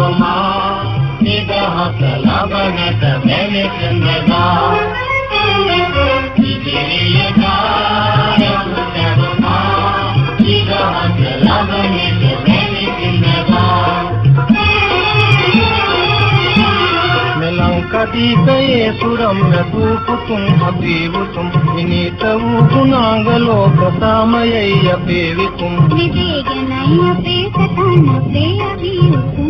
යමු කෙරුමා නිදහස ලබනට මෙවිසිඳගා ඉදිරියට යමු කෙරුමා නිදහස ලබනට මෙවිසිඳගා මෙලංකදීපයේ සුරම් රතු පුතුන් අපේ වුතුම් විනීත වූ ගුණාංග ලෝක සාමයයි අපේ විතුම් විදේගනයි අපේ සතන් අපේ අභි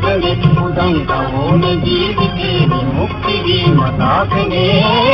බලම් යෝදලෙ උදං කවෝන ජීවිතේ මුක්ති වීම තාකනේ